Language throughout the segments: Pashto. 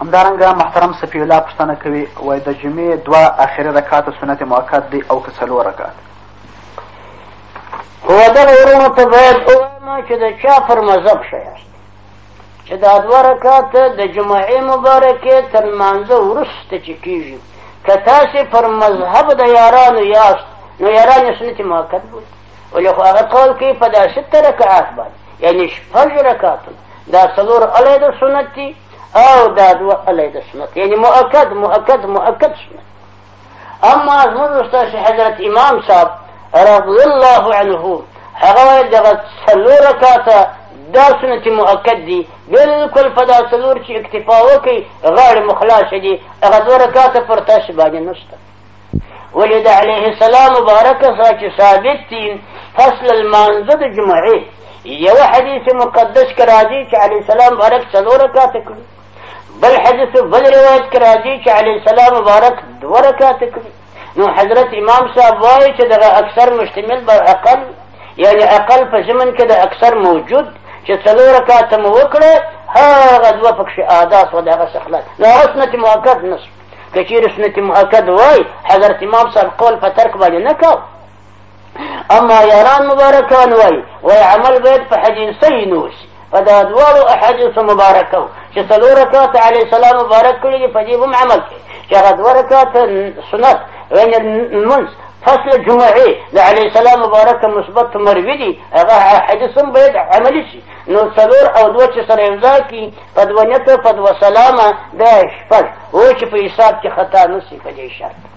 همدارنګه محترم صفی الله پوښتنه کوي وای د جمعې دوه اخري رکعات سنت مؤکد دی او که څلور رکعات خو دغه وروڼو ته باید ووایم چې د چا پر مذهب ښه یاست چې دا دوه رکعات د جمعې مبارکې تر لمانځه وروسته چې کېږي که تاسې پر مذهب د یارانو یاست نو یاران یې سنت مؤکد بولي ولې خو هغه قول کوي په دا سته رکعات باندې یعنې شپږ رکعاتونه دا څلور الی د سنت دي او دا دوه الی د سنت یعنې مؤکد مؤکد مؤکد سنت اما زموږ استاد حضرت امام صاحب رضی الله عنه هغه وایي دغه څلور رکعاته دا سنت مؤکد دي بالکل په دا څلور چې اکتفا وکړي غاړې مو خلاصې دي هغه دوه رکعاته پر تاسو باندې نشته ولې د علیه السلام مبارک سره چې ثابت دي فصل المانزه د جمعې یو حدیث مقدس کې راځي چې علیه السلام مبارک څلور رکعات کړي بل حدیث بل روایت کې راځي چې علیه السلام مبارک دوه رکعات کړي نو حضرت امام صاحب وایي چې دغه اکثر مشتمل بر اقل یعنی اقل په زمن کې د اکثر موجود چې څلور رکعات مو وکړه هغه دوه پکې عادات و دغه څخه نه اوس نه موقت نشو که چیرې سنت مؤکد وای حضرت امام صاحب قول په ترک باندې نه کاو اما یاران مبارکان وای وای عمل باید په حدیثی نوش په دا دواړو احادیثو مبارکو چې څلور رکعات علی السلام مبارک کړی دی په دې هم عمل کوي چې هغه دوه رکعات سنت یعنی منځ فصل جمعه د علی السلام مبارک مثبت مروی دی هغه حدیث هم باید عملی شي نو څلور او دوه چې سره یو ځای کړي په دوه نته په دوه سلامه دا شپږ او چې په حساب کې خطا نه سي په دې شرط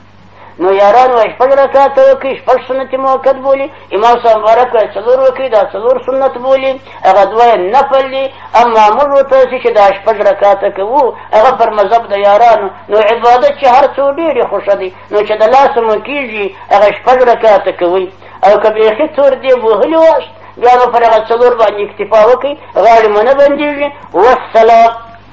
نو یاران وایي شپږ رکعته وکړي شپږ سنت موقت بولي امام صاحب مبارک وایي څلور وکړي دا څلور سنت بولي هغه دوه نفل دي اما موږ ورته چې دا شپږ رکعته کوو هغه پر مذهب د یارانو نو عبادت چې هر څو ډېرې خوښه دي نو چې د لاسه مو کېږي هغه شپږ رکعته کوي او که بیخي تور دې وهلي واست بیا به پر هغه څلور باندې اکتفا وکړي غاړې مو نه بندېږي والسلام